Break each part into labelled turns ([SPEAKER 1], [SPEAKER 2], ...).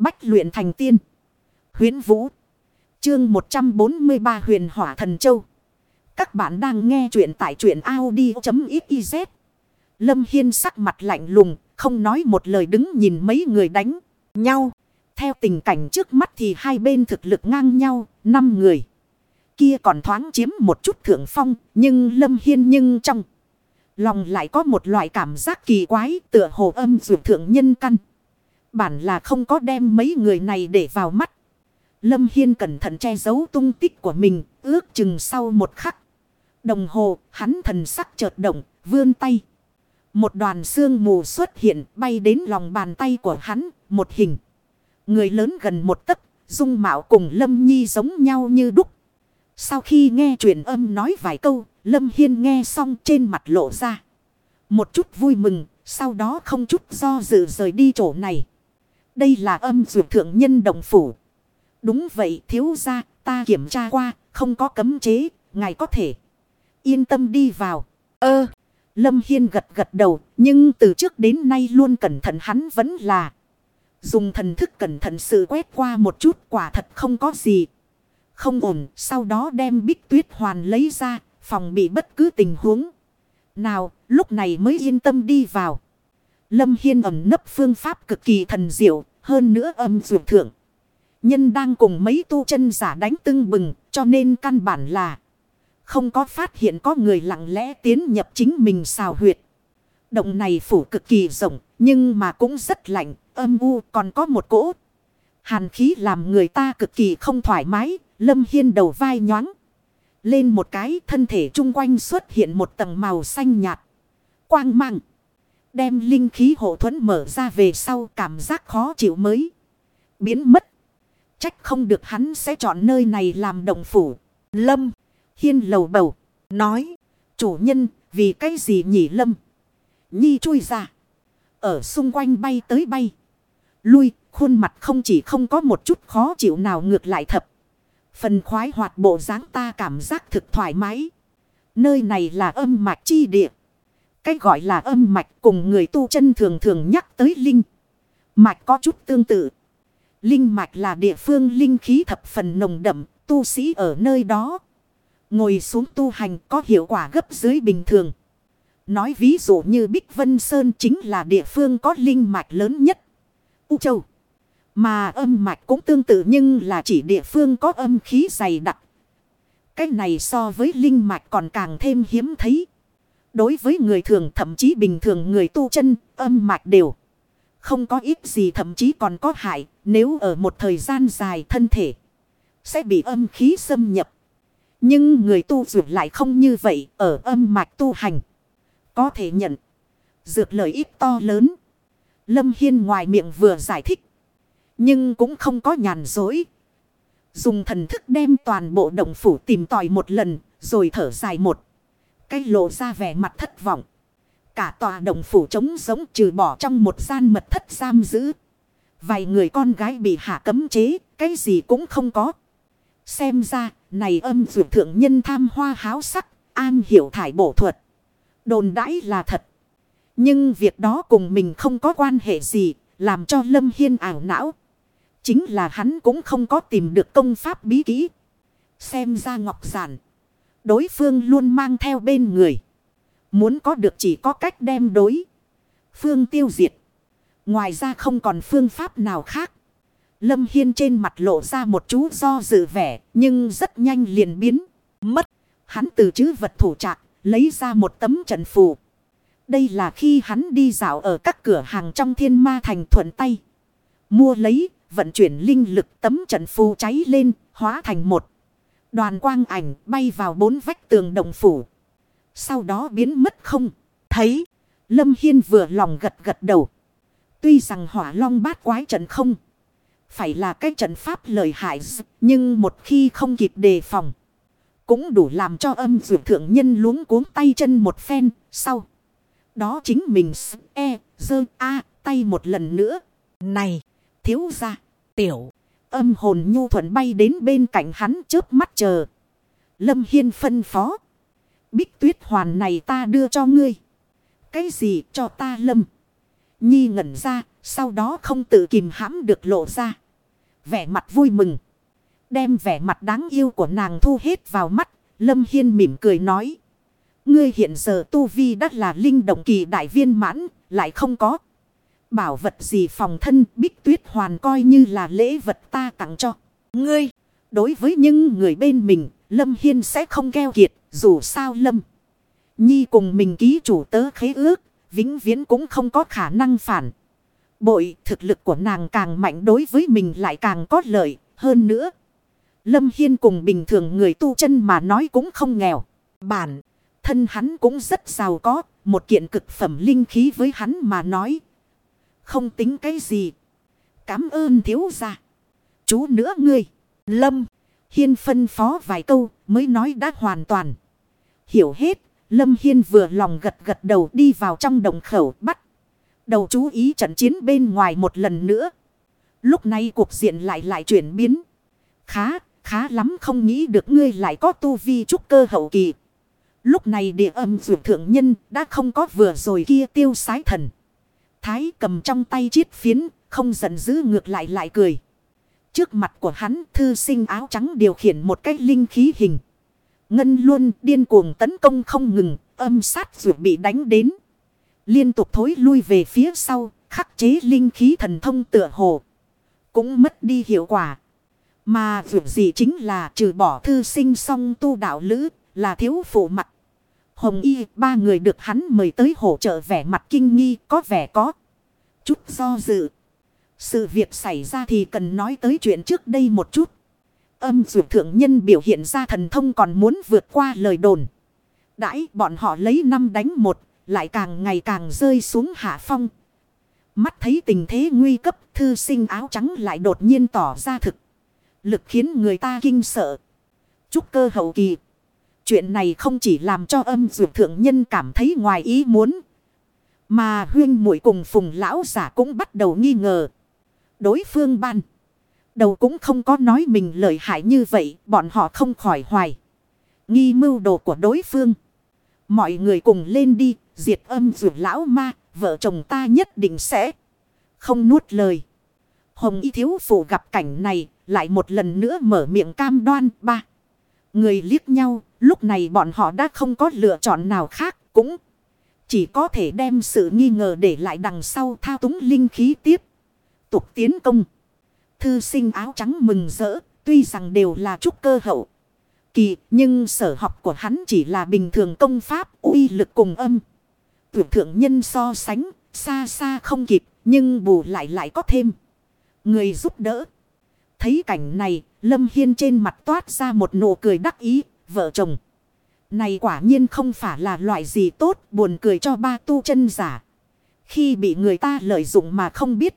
[SPEAKER 1] Bách luyện thành tiên. Huyến Vũ. Chương 143 huyền hỏa thần châu. Các bạn đang nghe truyện tại truyện Audi.xyz. Lâm Hiên sắc mặt lạnh lùng, không nói một lời đứng nhìn mấy người đánh nhau. Theo tình cảnh trước mắt thì hai bên thực lực ngang nhau, năm người. Kia còn thoáng chiếm một chút thượng phong, nhưng Lâm Hiên nhưng trong lòng lại có một loại cảm giác kỳ quái tựa hồ âm dụ thượng nhân căn. Bản là không có đem mấy người này để vào mắt. Lâm Hiên cẩn thận che giấu tung tích của mình, ước chừng sau một khắc. Đồng hồ, hắn thần sắc chợt động, vươn tay. Một đoàn xương mù xuất hiện, bay đến lòng bàn tay của hắn, một hình. Người lớn gần một tấc, dung mạo cùng Lâm Nhi giống nhau như đúc. Sau khi nghe truyền âm nói vài câu, Lâm Hiên nghe xong trên mặt lộ ra. Một chút vui mừng, sau đó không chút do dự rời đi chỗ này. Đây là âm dược thượng nhân đồng phủ. Đúng vậy, thiếu ra ta kiểm tra qua, không có cấm chế, ngài có thể yên tâm đi vào. Ơ, Lâm Hiên gật gật đầu, nhưng từ trước đến nay luôn cẩn thận hắn vẫn là dùng thần thức cẩn thận sự quét qua một chút, quả thật không có gì. Không ổn, sau đó đem bích tuyết hoàn lấy ra, phòng bị bất cứ tình huống. Nào, lúc này mới yên tâm đi vào. Lâm Hiên ẩm nấp phương pháp cực kỳ thần diệu hơn nữa âm dược thượng. Nhân đang cùng mấy tu chân giả đánh tưng bừng cho nên căn bản là không có phát hiện có người lặng lẽ tiến nhập chính mình xào huyệt. Động này phủ cực kỳ rộng nhưng mà cũng rất lạnh, âm u còn có một cỗ. Hàn khí làm người ta cực kỳ không thoải mái, lâm hiên đầu vai nhoáng. Lên một cái thân thể chung quanh xuất hiện một tầng màu xanh nhạt. Quang mang. Đem linh khí hộ thuẫn mở ra về sau cảm giác khó chịu mới. Biến mất. Trách không được hắn sẽ chọn nơi này làm động phủ. Lâm. Hiên lầu bầu. Nói. Chủ nhân, vì cái gì nhỉ Lâm. Nhi chui ra. Ở xung quanh bay tới bay. Lui. Khuôn mặt không chỉ không có một chút khó chịu nào ngược lại thập. Phần khoái hoạt bộ dáng ta cảm giác thực thoải mái. Nơi này là âm mạch chi địa. Cái gọi là âm mạch cùng người tu chân thường thường nhắc tới linh. Mạch có chút tương tự. Linh mạch là địa phương linh khí thập phần nồng đậm, tu sĩ ở nơi đó. Ngồi xuống tu hành có hiệu quả gấp dưới bình thường. Nói ví dụ như Bích Vân Sơn chính là địa phương có linh mạch lớn nhất. U Châu. Mà âm mạch cũng tương tự nhưng là chỉ địa phương có âm khí dày đặc. Cái này so với linh mạch còn càng thêm hiếm thấy. Đối với người thường thậm chí bình thường người tu chân, âm mạch đều. Không có ít gì thậm chí còn có hại, nếu ở một thời gian dài thân thể sẽ bị âm khí xâm nhập. Nhưng người tu dược lại không như vậy, ở âm mạch tu hành. Có thể nhận dược lợi ích to lớn. Lâm Hiên ngoài miệng vừa giải thích. Nhưng cũng không có nhàn dối. Dùng thần thức đem toàn bộ động phủ tìm tòi một lần, rồi thở dài một. Cái lộ ra vẻ mặt thất vọng. Cả tòa động phủ trống giống trừ bỏ trong một gian mật thất giam giữ. Vài người con gái bị hạ cấm chế, cái gì cũng không có. Xem ra, này âm dược thượng nhân tham hoa háo sắc, an hiểu thải bổ thuật. Đồn đãi là thật. Nhưng việc đó cùng mình không có quan hệ gì, làm cho Lâm Hiên ảo não. Chính là hắn cũng không có tìm được công pháp bí kỹ. Xem ra ngọc giản. Đối phương luôn mang theo bên người. Muốn có được chỉ có cách đem đối. Phương tiêu diệt. Ngoài ra không còn phương pháp nào khác. Lâm Hiên trên mặt lộ ra một chú do dự vẻ. Nhưng rất nhanh liền biến. Mất. Hắn từ chữ vật thủ trạc. Lấy ra một tấm trận phù. Đây là khi hắn đi dạo ở các cửa hàng trong thiên ma thành thuận tay. Mua lấy. Vận chuyển linh lực tấm trận phù cháy lên. Hóa thành một. Đoàn quang ảnh bay vào bốn vách tường đồng phủ. Sau đó biến mất không. Thấy. Lâm Hiên vừa lòng gật gật đầu. Tuy rằng hỏa long bát quái trận không. Phải là cái trận pháp lợi hại. Nhưng một khi không kịp đề phòng. Cũng đủ làm cho âm dược thượng nhân luống cuống tay chân một phen. Sau. Đó chính mình e, dơ, a, tay một lần nữa. Này, thiếu ra, tiểu. Âm hồn nhu thuận bay đến bên cạnh hắn chớp mắt chờ. Lâm Hiên phân phó. Bích tuyết hoàn này ta đưa cho ngươi. Cái gì cho ta lâm? Nhi ngẩn ra, sau đó không tự kìm hãm được lộ ra. Vẻ mặt vui mừng. Đem vẻ mặt đáng yêu của nàng thu hết vào mắt. Lâm Hiên mỉm cười nói. Ngươi hiện giờ tu vi đắt là linh động kỳ đại viên mãn, lại không có. Bảo vật gì phòng thân bích tuyết hoàn coi như là lễ vật ta tặng cho. Ngươi, đối với những người bên mình, Lâm Hiên sẽ không keo kiệt, dù sao Lâm. Nhi cùng mình ký chủ tớ khế ước, vĩnh viễn cũng không có khả năng phản. Bội thực lực của nàng càng mạnh đối với mình lại càng có lợi hơn nữa. Lâm Hiên cùng bình thường người tu chân mà nói cũng không nghèo. Bản thân hắn cũng rất giàu có. Một kiện cực phẩm linh khí với hắn mà nói. Không tính cái gì. Cám ơn thiếu gia. Chú nữa ngươi. Lâm. Hiên phân phó vài câu mới nói đã hoàn toàn. Hiểu hết. Lâm Hiên vừa lòng gật gật đầu đi vào trong đồng khẩu bắt. Đầu chú ý trận chiến bên ngoài một lần nữa. Lúc này cuộc diện lại lại chuyển biến. Khá, khá lắm không nghĩ được ngươi lại có tu vi trúc cơ hậu kỳ. Lúc này địa âm dược thượng nhân đã không có vừa rồi kia tiêu sái thần. Thái cầm trong tay chiết phiến, không giận dữ ngược lại lại cười. Trước mặt của hắn thư sinh áo trắng điều khiển một cái linh khí hình. Ngân luôn điên cuồng tấn công không ngừng, âm sát dược bị đánh đến. Liên tục thối lui về phía sau, khắc chế linh khí thần thông tựa hồ. Cũng mất đi hiệu quả. Mà vượt gì chính là trừ bỏ thư sinh song tu đạo lữ, là thiếu phụ mặt. Hồng y, ba người được hắn mời tới hỗ trợ vẻ mặt kinh nghi, có vẻ có chút do dự. Sự việc xảy ra thì cần nói tới chuyện trước đây một chút. Âm dụ thượng nhân biểu hiện ra thần thông còn muốn vượt qua lời đồn. Đãi bọn họ lấy năm đánh một, lại càng ngày càng rơi xuống hạ phong. Mắt thấy tình thế nguy cấp, thư sinh áo trắng lại đột nhiên tỏ ra thực. Lực khiến người ta kinh sợ. Chúc cơ hậu kỳ. Chuyện này không chỉ làm cho âm dược thượng nhân cảm thấy ngoài ý muốn. Mà huyên muội cùng phùng lão giả cũng bắt đầu nghi ngờ. Đối phương ban. Đầu cũng không có nói mình lợi hại như vậy. Bọn họ không khỏi hoài. Nghi mưu đồ của đối phương. Mọi người cùng lên đi. Diệt âm dược lão ma. Vợ chồng ta nhất định sẽ. Không nuốt lời. Hồng y thiếu phụ gặp cảnh này. Lại một lần nữa mở miệng cam đoan. Ba. Người liếc nhau. Lúc này bọn họ đã không có lựa chọn nào khác. Cũng chỉ có thể đem sự nghi ngờ để lại đằng sau thao túng linh khí tiếp. Tục tiến công. Thư sinh áo trắng mừng rỡ. Tuy rằng đều là trúc cơ hậu. Kỳ, nhưng sở học của hắn chỉ là bình thường công pháp, uy lực cùng âm. Tuyệt thượng nhân so sánh, xa xa không kịp, nhưng bù lại lại có thêm. Người giúp đỡ. Thấy cảnh này, Lâm Hiên trên mặt toát ra một nụ cười đắc ý, vợ chồng. Này quả nhiên không phải là loại gì tốt, buồn cười cho ba tu chân giả. Khi bị người ta lợi dụng mà không biết.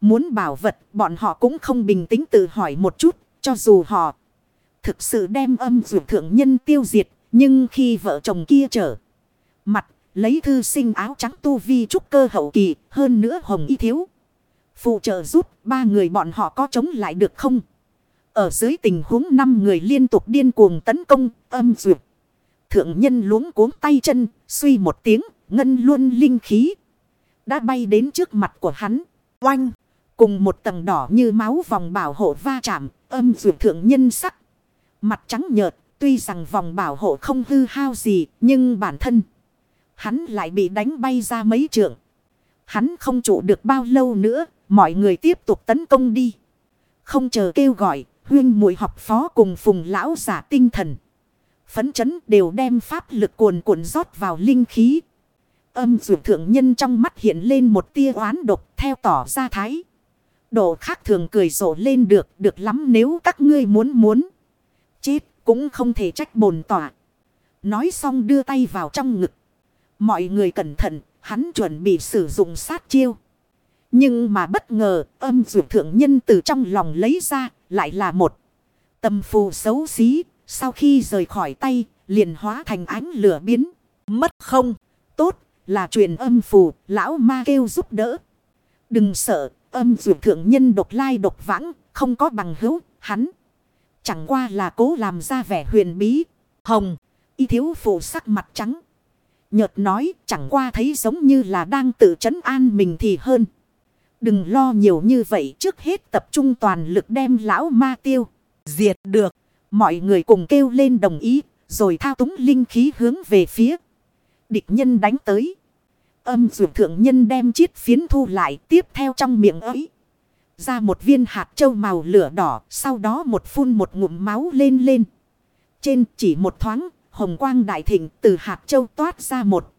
[SPEAKER 1] Muốn bảo vật, bọn họ cũng không bình tĩnh tự hỏi một chút, cho dù họ thực sự đem âm dụ thượng nhân tiêu diệt. Nhưng khi vợ chồng kia trở mặt, lấy thư sinh áo trắng tu vi trúc cơ hậu kỳ, hơn nữa hồng y thiếu. Phụ trợ giúp ba người bọn họ có chống lại được không? Ở dưới tình huống năm người liên tục điên cuồng tấn công, âm duyệt. Thượng nhân luống cuống tay chân, suy một tiếng, ngân luôn linh khí. Đã bay đến trước mặt của hắn, oanh. Cùng một tầng đỏ như máu vòng bảo hộ va chạm, âm duyệt thượng nhân sắc. Mặt trắng nhợt, tuy rằng vòng bảo hộ không hư hao gì, nhưng bản thân. Hắn lại bị đánh bay ra mấy trượng. Hắn không trụ được bao lâu nữa, mọi người tiếp tục tấn công đi. Không chờ kêu gọi, Huyên mùi học phó cùng phùng lão giả tinh thần. Phấn chấn đều đem pháp lực cuồn cuộn rót vào linh khí. Âm dụ thượng nhân trong mắt hiện lên một tia oán độc theo tỏ ra thái. Độ khác thường cười rộ lên được, được lắm nếu các ngươi muốn muốn. Chết cũng không thể trách bồn tỏa. Nói xong đưa tay vào trong ngực. Mọi người cẩn thận, hắn chuẩn bị sử dụng sát chiêu. Nhưng mà bất ngờ, âm dụ thượng nhân từ trong lòng lấy ra, lại là một tâm phù xấu xí. Sau khi rời khỏi tay, liền hóa thành ánh lửa biến. Mất không. Tốt, là truyền âm phù. Lão ma kêu giúp đỡ. Đừng sợ, âm dụ thượng nhân độc lai độc vãng. Không có bằng hữu. Hắn. Chẳng qua là cố làm ra vẻ huyền bí. Hồng. Y thiếu phụ sắc mặt trắng. Nhợt nói, chẳng qua thấy giống như là đang tự trấn an mình thì hơn. Đừng lo nhiều như vậy, trước hết tập trung toàn lực đem lão ma tiêu. Diệt được. Mọi người cùng kêu lên đồng ý. Rồi thao túng linh khí hướng về phía. Địch nhân đánh tới. Âm dụ thượng nhân đem chiếc phiến thu lại, tiếp theo trong miệng ấy. Ra một viên hạt châu màu lửa đỏ. Sau đó một phun một ngụm máu lên lên. Trên chỉ một thoáng. Hồng quang đại thịnh, từ hạt châu toát ra một.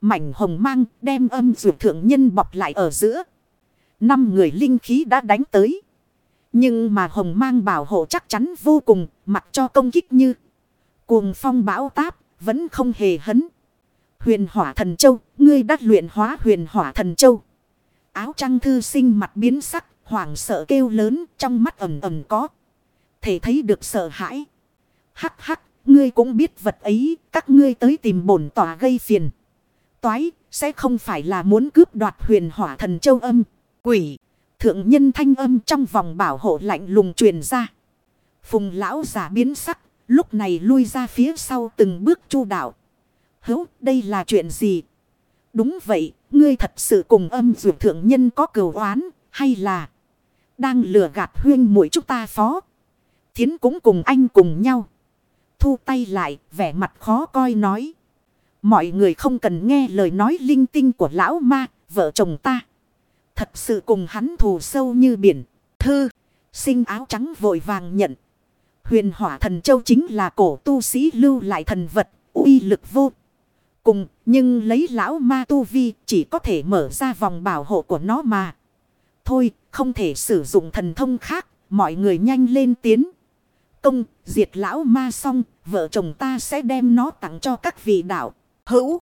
[SPEAKER 1] Mảnh hồng mang, đem âm dụ thượng nhân bọc lại ở giữa. Năm người linh khí đã đánh tới. Nhưng mà hồng mang bảo hộ chắc chắn vô cùng, mặc cho công kích như cuồng phong bão táp, vẫn không hề hấn. Huyền hỏa thần châu, ngươi đã luyện hóa huyền hỏa thần châu. Áo trăng thư sinh mặt biến sắc, hoảng sợ kêu lớn, trong mắt ẩm ẩm có. Thể thấy được sợ hãi. Hắc hắc, ngươi cũng biết vật ấy, các ngươi tới tìm bổn tỏa gây phiền. Toái, sẽ không phải là muốn cướp đoạt huyền hỏa thần châu âm. Quỷ, thượng nhân thanh âm trong vòng bảo hộ lạnh lùng truyền ra. Phùng lão giả biến sắc, lúc này lui ra phía sau từng bước chu đạo. Hữu, đây là chuyện gì? Đúng vậy, ngươi thật sự cùng âm dụ thượng nhân có cừu oán, hay là đang lừa gạt huyên mũi chúng ta phó? Thiến cũng cùng anh cùng nhau. Thu tay lại, vẻ mặt khó coi nói. Mọi người không cần nghe lời nói linh tinh của lão ma, vợ chồng ta. Thật sự cùng hắn thù sâu như biển. Thư, sinh áo trắng vội vàng nhận. Huyền hỏa thần châu chính là cổ tu sĩ lưu lại thần vật, uy lực vô. Cùng, nhưng lấy lão ma tu vi chỉ có thể mở ra vòng bảo hộ của nó mà. Thôi, không thể sử dụng thần thông khác, mọi người nhanh lên tiến. Công, diệt lão ma xong, vợ chồng ta sẽ đem nó tặng cho các vị đạo. Hữu.